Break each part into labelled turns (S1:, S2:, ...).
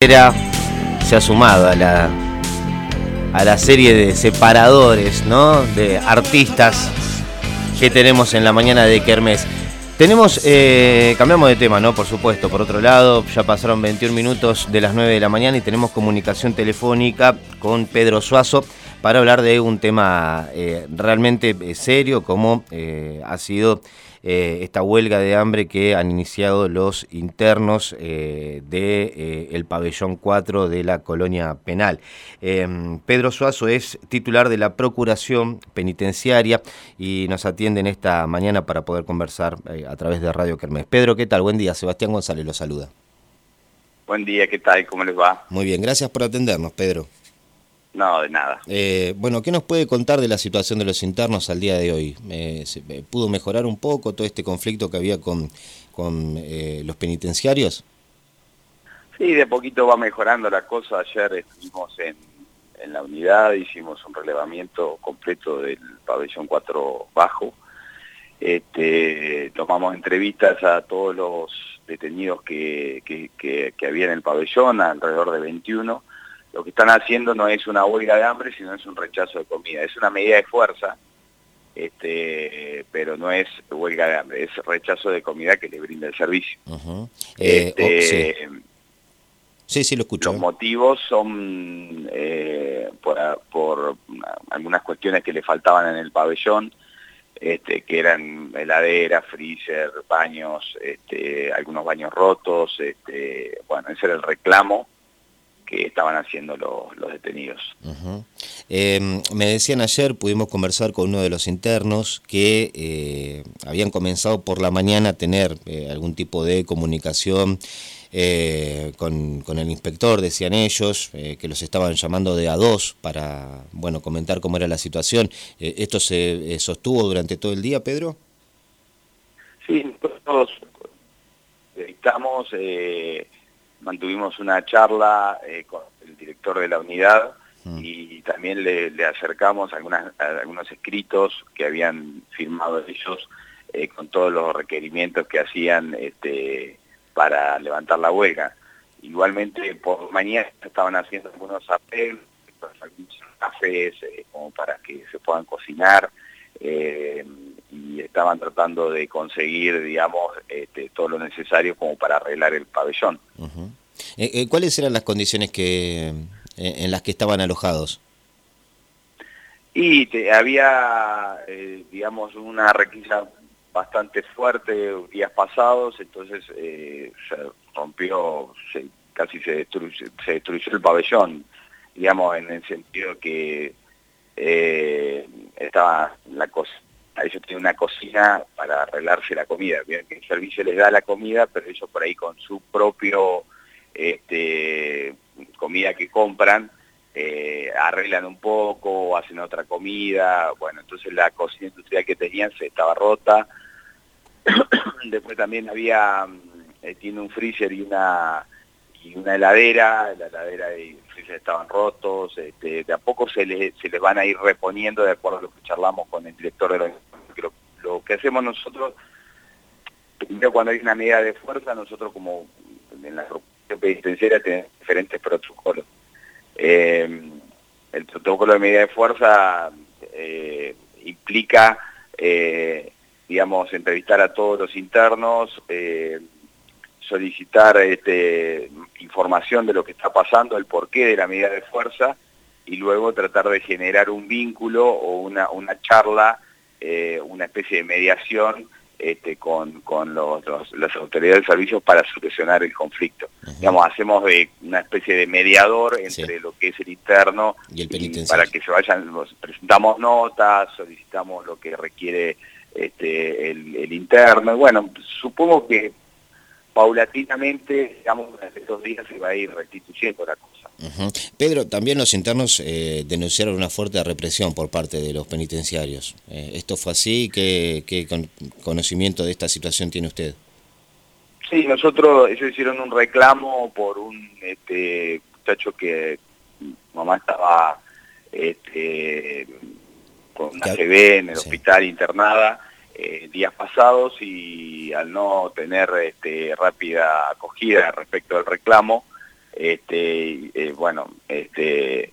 S1: se ha sumado a la, a la serie de separadores, ¿no? De artistas que tenemos en la mañana de Kermés. Tenemos, eh, cambiamos de tema, ¿no? Por supuesto, por otro lado, ya pasaron 21 minutos de las 9 de la mañana y tenemos comunicación telefónica con Pedro Suazo para hablar de un tema eh, realmente eh, serio como ha sido eh, esta huelga de hambre que han iniciado los internos eh, del de, eh, pabellón 4 de la colonia penal. Em, Pedro Suazo es titular de la Procuración Penitenciaria y nos atiende en esta mañana para poder conversar a través de Radio Kermés. Pedro, ¿qué tal? Buen día. Sebastián González lo saluda.
S2: Buen día, ¿qué tal? ¿Cómo les va?
S1: Muy bien, gracias por atendernos, Pedro.
S2: No, de nada.
S1: Eh, bueno, ¿qué nos puede contar de la situación de los internos al día de hoy? Eh, ¿Pudo mejorar un poco todo este conflicto que había con, con eh, los penitenciarios?
S2: Sí, de poquito va mejorando la cosa. Ayer estuvimos en, en la unidad, hicimos un relevamiento completo del pabellón 4 bajo. Este, tomamos entrevistas a todos los detenidos que, que, que, que había en el pabellón, alrededor de 21 lo que están haciendo no es una huelga de hambre, sino es un rechazo de comida. Es una medida de fuerza, este, pero no es huelga de hambre, es rechazo de comida que le brinda el servicio.
S1: Este, eh, sí. sí. lo escucho.
S2: Los ¿eh? motivos son eh, por, por, algunas cuestiones que le faltaban en el pabellón, este, que eran heladera, freezer, baños, este, algunos baños rotos, este, bueno, ese era el reclamo que estaban haciendo los detenidos.
S1: Em, me decían ayer, pudimos conversar con uno de los internos que eh, habían comenzado por la mañana a tener eh, algún tipo de comunicación eh, con, el inspector, decían ellos, que los estaban llamando de a dos para bueno comentar cómo era la situación. ¿Esto se sostuvo durante todo el día, Pedro?
S2: Sí, nosotros estamos mantuvimos una charla eh, con el director de la unidad mm. y también le, acercamos algunas, algunos escritos que habían firmado ellos eh, con todos los requerimientos que hacían este, para levantar la huelga. Igualmente por mañana estaban haciendo algunos apelos, algunos cafés eh, como para que se puedan cocinar y estaban tratando de conseguir, digamos, este, todo lo necesario como para arreglar el pabellón.
S1: Eh, eh, ¿Cuáles eran las condiciones que eh, en las que estaban alojados?
S2: Y había, digamos, una requisa bastante fuerte días pasados, entonces se rompió, casi se destruyó, se destruyó el pabellón, digamos, en el sentido que estaba la cosa ellos tienen una cocina para arreglarse la comida. Bien, que el servicio les da la comida, pero ellos por ahí con su propio este, comida que compran, eh, arreglan un poco hacen otra comida, bueno, entonces la cocina industrial que tenían se estaba rota. Después también había, eh, tiene un freezer y una, y una heladera, la heladera y estaban rotos, este, de a poco se, les se les van a ir reponiendo de acuerdo a lo que charlamos con el director de la lo, lo que hacemos nosotros, primero cuando hay una medida de fuerza, nosotros como en la penitenciaria tiene diferentes protocolos. Eh, el protocolo de medida de fuerza eh, implica, eh, digamos, entrevistar a todos los internos, solicitar este, información de lo que está pasando, el porqué de la medida de fuerza, y luego tratar de generar un vínculo o una, una charla, una especie de mediación este, con, con los, las autoridades de servicios para solucionar el conflicto. Digamos, hacemos de una especie de mediador entre lo que es el interno
S1: y, el
S2: para que se vayan, presentamos notas, solicitamos lo que requiere este, el, el interno. Bueno, supongo que paulatinamente, digamos, durante estos días se va a ir restituyendo la cosa.
S1: Pedro, también los internos eh, denunciaron una fuerte represión por parte de los penitenciarios. Eh, ¿Esto fue así? ¿Qué, conocimiento de esta situación tiene usted?
S2: Sí, nosotros, ellos hicieron un reclamo por un este, muchacho que mamá estaba este, con una CB en el hospital internada eh, días pasados y al no tener este, rápida acogida respecto al reclamo, este, eh, bueno, este,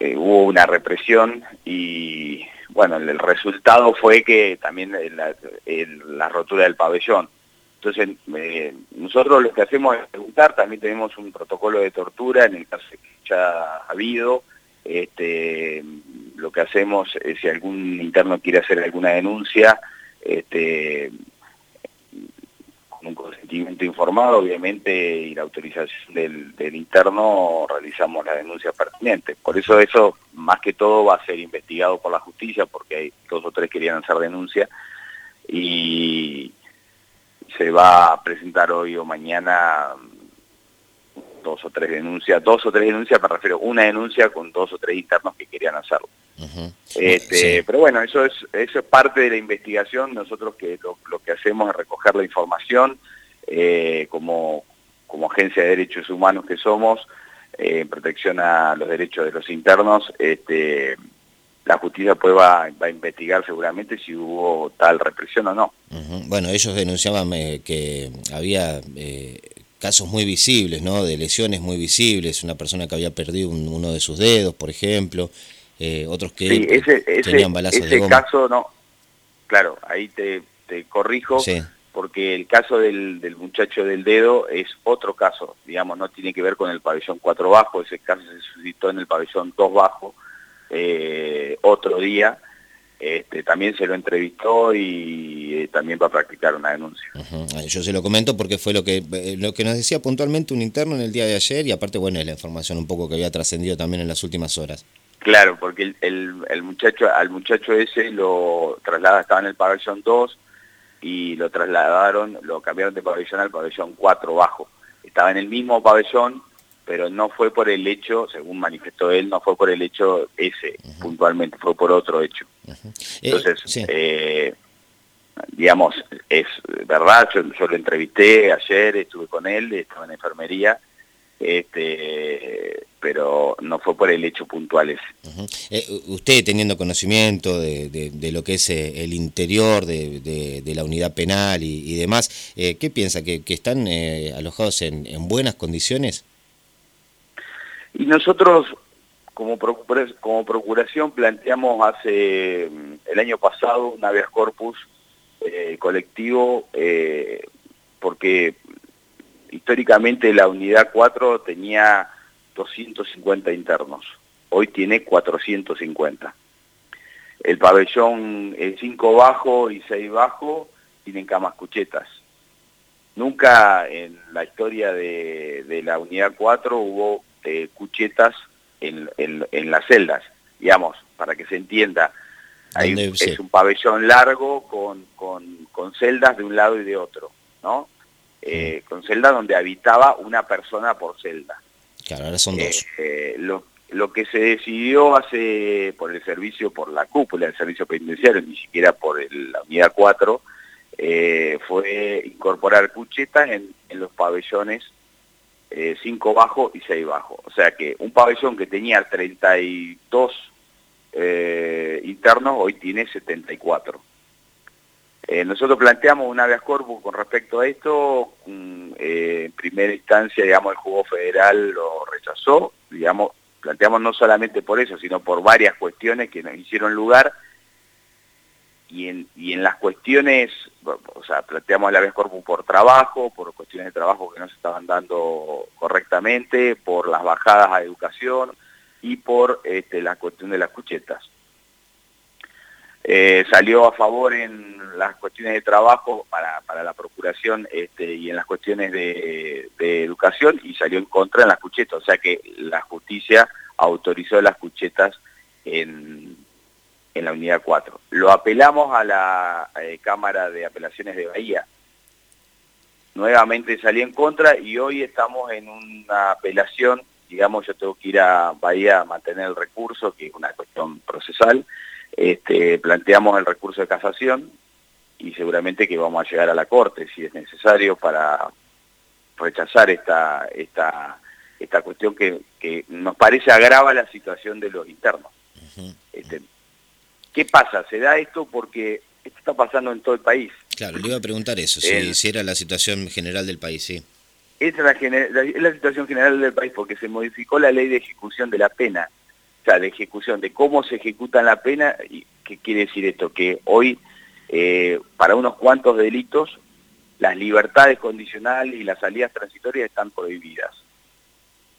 S2: eh, hubo una represión y bueno, el, resultado fue que también la, rotura del pabellón. Entonces, nosotros lo que hacemos es preguntar, también tenemos un protocolo de tortura en el caso que ya ha habido, este, lo que hacemos es si algún interno quiere hacer alguna denuncia, este, con un consentimiento informado, obviamente, y la autorización del, interno, realizamos la denuncia pertinente. Por eso eso, más que todo, va a ser investigado por la justicia, porque hay dos o tres querían hacer denuncia, y se va a presentar hoy o mañana dos o tres denuncias, dos o tres denuncias, me refiero una denuncia con dos o tres internos que querían hacerlo. Este, Pero bueno, eso es, eso es parte de la investigación, nosotros que lo, que hacemos es recoger la información eh, como, como agencia de derechos humanos que somos, eh, en protección a los derechos de los internos, este, la justicia pues va, a investigar seguramente si hubo tal represión o no.
S1: Bueno, ellos denunciaban eh, que había casos muy visibles, ¿no? De lesiones muy visibles, una persona que había perdido uno de sus dedos, por ejemplo, eh, otros que tenían balazos
S2: ese de goma. caso no, claro, ahí te, corrijo, porque el caso del, del, muchacho del dedo es otro caso, digamos, no tiene que ver con el pabellón 4 bajo, ese caso se suscitó en el pabellón 2 bajo, eh, otro día, este, también se lo entrevistó y eh, también va a practicar una denuncia.
S1: Yo se lo comento porque fue lo que lo que nos decía puntualmente un interno en el día de ayer y aparte, bueno, es la información un poco que había trascendido también en las últimas horas.
S2: Claro, porque el, el, muchacho al muchacho ese lo traslada, estaba en el pabellón 2 y lo trasladaron, lo cambiaron de pabellón al pabellón 4 bajo. Estaba en el mismo pabellón, pero no fue por el hecho, según manifestó él, no fue por el hecho ese puntualmente, fue por otro hecho. Eh, Entonces, eh, digamos, es verdad, yo, lo entrevisté ayer, estuve con él, estaba en enfermería, este, pero no fue por el hecho puntual ese.
S1: Eh, usted teniendo conocimiento de, lo que es el interior de, la unidad penal y, demás, ¿qué piensa? ¿Que, están alojados en, en buenas condiciones?
S2: Y nosotros como, como procuración planteamos hace mm, el año pasado un habeas corpus eh, colectivo eh, porque históricamente la unidad 4 tenía 250 internos, hoy tiene 450. El pabellón 5 bajo y 6 bajo tienen camas cuchetas. Nunca en la historia de, de la unidad 4 hubo eh, cuchetas en, en, las celdas, digamos, para que se entienda. es un pabellón largo con, con, celdas de un lado y de otro, ¿no? Eh, con celdas donde habitaba una persona por celda.
S1: Claro, ahora son dos.
S2: Eh, lo, lo que se decidió hace por el servicio, por la cúpula del servicio penitenciario, ni siquiera por la unidad 4, fue incorporar cuchetas en, en los pabellones 5 eh, bajo y 6 bajo. O sea que un pabellón que tenía 32 eh, internos hoy tiene 74. Eh, nosotros planteamos un habeas corpus con respecto a esto, mm, en primera instancia, digamos, el juego federal lo rechazó, digamos, planteamos no solamente por eso, sino por varias cuestiones que nos hicieron lugar, y en, y en las cuestiones, o sea, planteamos el habeas corpus por trabajo, por cuestiones de trabajo que no se estaban dando correctamente, por las bajadas a educación y por este, la cuestión de las cuchetas. Eh, salió a favor en las cuestiones de trabajo para, para la procuración este, y en las cuestiones de, educación y salió en contra en las cuchetas, o sea que la justicia autorizó las cuchetas en, en la unidad 4. Lo apelamos a la eh, Cámara de Apelaciones de Bahía. Nuevamente salí en contra y hoy estamos en una apelación, digamos, yo tengo que ir a Bahía a mantener el recurso, que es una cuestión procesal. Este, planteamos el recurso de casación y seguramente que vamos a llegar a la Corte si es necesario para rechazar esta, esta, esta cuestión que, que nos parece agrava la situación de los internos. este, ¿Qué pasa? Se da esto porque esto está pasando en todo el país.
S1: Claro, le iba a preguntar eso, si, era la situación general del país, sí.
S2: esa es la, es la situación general del país porque se modificó la ley de ejecución de la pena, de ejecución, de cómo se ejecuta la pena, ¿qué quiere decir esto? Que hoy, eh, para unos cuantos delitos, las libertades condicionales y las salidas transitorias están prohibidas.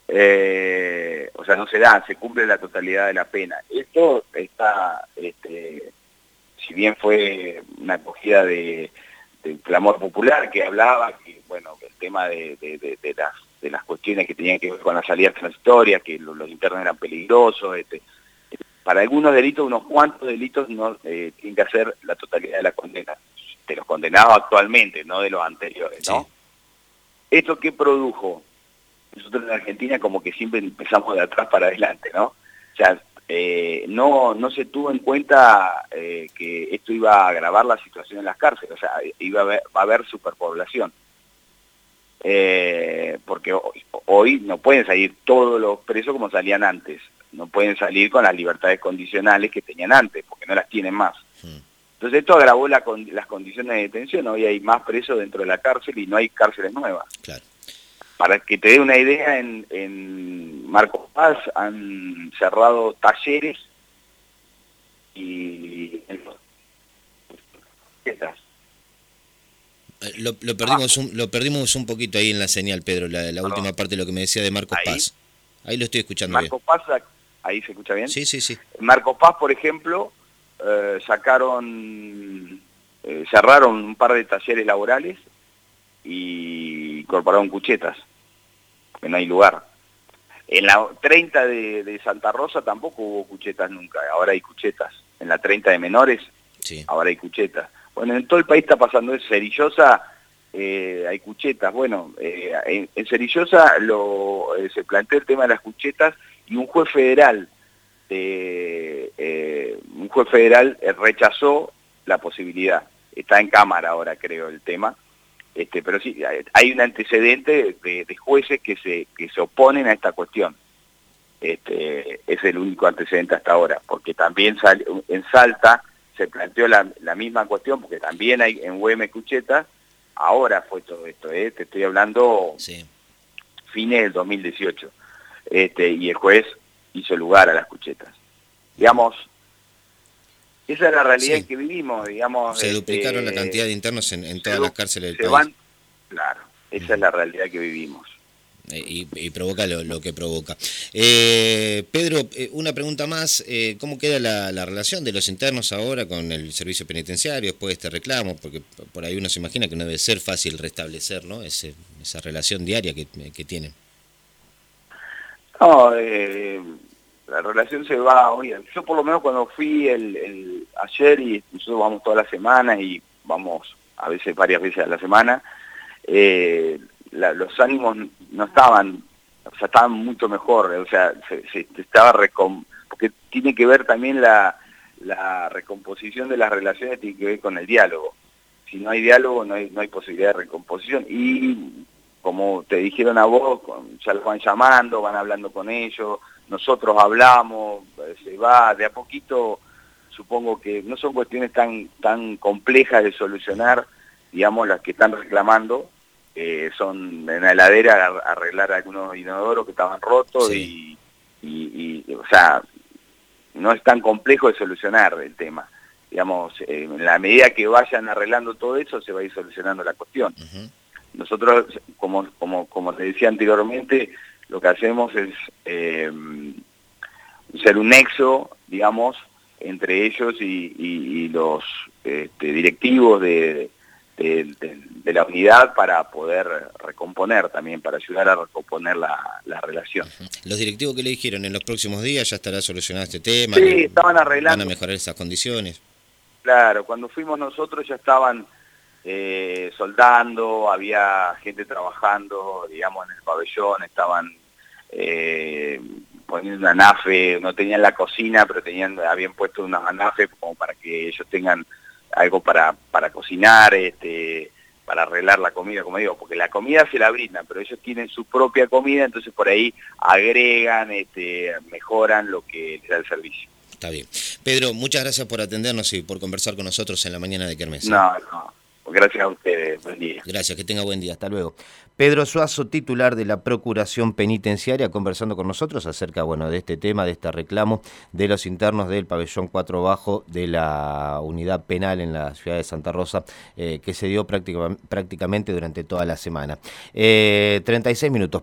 S2: Eh, o sea, no se dan, se cumple la totalidad de la pena. Esto está, este, si bien fue una acogida de, clamor popular que hablaba, que bueno, el tema de, las, de las cuestiones que tenían que ver con las salidas transitorias, que los, internos eran peligrosos, este, para algunos delitos, unos cuantos delitos no eh, tienen que hacer la totalidad de la condena de los condenados actualmente, no de los anteriores, ¿no? ¿Esto qué produjo? Nosotros en Argentina como que siempre empezamos de atrás para adelante, ¿no? O sea, eh, no, no se tuvo en cuenta eh, que esto iba a agravar la situación en las cárceles, o sea, iba a haber, va a haber superpoblación. Eh, porque hoy, no pueden salir todos los presos como salían antes, no pueden salir con las libertades condicionales que tenían antes, porque no las tienen más. Entonces esto agravó las condiciones de detención, hoy hay más presos dentro de la cárcel y no hay cárceles nuevas. Para que te dé una idea, en, en Marcos Paz han cerrado talleres y...
S1: Eh, lo, lo, perdimos un, lo perdimos un poquito ahí en la señal, Pedro, la, última parte de lo que me decía de Marcos Paz. Ahí lo estoy escuchando
S2: Marcos Paz, ahí se escucha bien.
S1: Sí, sí, sí.
S2: Marcos Paz, por ejemplo, eh, sacaron, eh, cerraron un par de talleres laborales y incorporaron cuchetas, porque no hay lugar. En la 30 de, Santa Rosa tampoco hubo cuchetas nunca, ahora hay cuchetas. En la 30 de menores, ahora hay cuchetas. Bueno, en todo el país está pasando eso. Cerillosa eh, hay cuchetas. Bueno, en, en, Cerillosa lo, se planteó el tema de las cuchetas y un juez federal de, eh, un juez federal eh, rechazó la posibilidad. Está en cámara ahora, creo, el tema. Este, pero sí, hay un antecedente de, jueces que se, que se oponen a esta cuestión. Este, es el único antecedente hasta ahora, porque también en Salta se planteó la, misma cuestión, porque también hay en UM Cucheta, ahora fue todo esto, ¿eh? te estoy hablando fines del 2018, este, y el juez hizo lugar a las cuchetas. Digamos, esa es la realidad en que vivimos, digamos.
S1: Se duplicaron la este, cantidad de internos en, todas las cárceles del país.
S2: claro, esa es la realidad que vivimos.
S1: Eh, y, provoca lo, que provoca. Eh, Pedro, eh, una pregunta más, ¿cómo queda la, relación de los internos ahora con el servicio penitenciario después de este reclamo? Porque por ahí uno se imagina que no debe ser fácil restablecer ¿no? esa relación diaria que, que tienen.
S2: No, eh, la relación se va hoy. Yo por lo menos cuando fui el, ayer y nosotros vamos todas las semanas y vamos a veces varias veces a la semana, eh, los ánimos no estaban, o sea, estaban mucho mejor, o sea, se, estaba recom porque tiene que ver también la, recomposición de las relaciones, tiene que ver con el diálogo. Si no hay diálogo no hay, no hay posibilidad de recomposición. Y como te dijeron a vos, ya los van llamando, van hablando con ellos, nosotros hablamos, eh, se va, de a poquito supongo que no son cuestiones tan, tan complejas de solucionar, digamos, las que están reclamando, eh, son en la heladera arreglar algunos inodoros que estaban rotos y, o sea, no es tan complejo de solucionar el tema. Digamos, en la medida que vayan arreglando todo eso, se va a ir solucionando la cuestión. Nosotros, como, como, como te decía anteriormente, lo que hacemos es eh, ser un nexo, digamos, entre ellos y, los este, directivos de, la unidad para poder recomponer también, para ayudar a recomponer la, relación.
S1: ¿Los directivos que le dijeron en los próximos días ya estará solucionado este tema?
S2: Sí, estaban arreglando.
S1: ¿Van a mejorar esas condiciones?
S2: Claro, cuando fuimos nosotros ya estaban eh, soldando, había gente trabajando, digamos, en el pabellón, estaban eh, poniendo una nafe, no tenían la cocina, pero tenían, habían puesto una nafe como para que ellos tengan algo para, para cocinar, este, para arreglar la comida, como digo, porque la comida se la brindan, pero ellos tienen su propia comida, entonces por ahí agregan, este, mejoran lo que les da el servicio.
S1: Está bien. Pedro, muchas gracias por atendernos y por conversar con nosotros en la mañana de Kermés.
S2: No, no. Gracias a ustedes, buen día.
S1: Gracias, que tenga buen día, hasta luego. Pedro Suazo, titular de la Procuración Penitenciaria, conversando con nosotros acerca bueno, de este tema, de este reclamo de los internos del pabellón 4 bajo de la unidad penal en la ciudad de Santa Rosa, eh, que se dio prácticamente durante toda la semana. 36 eh, minutos.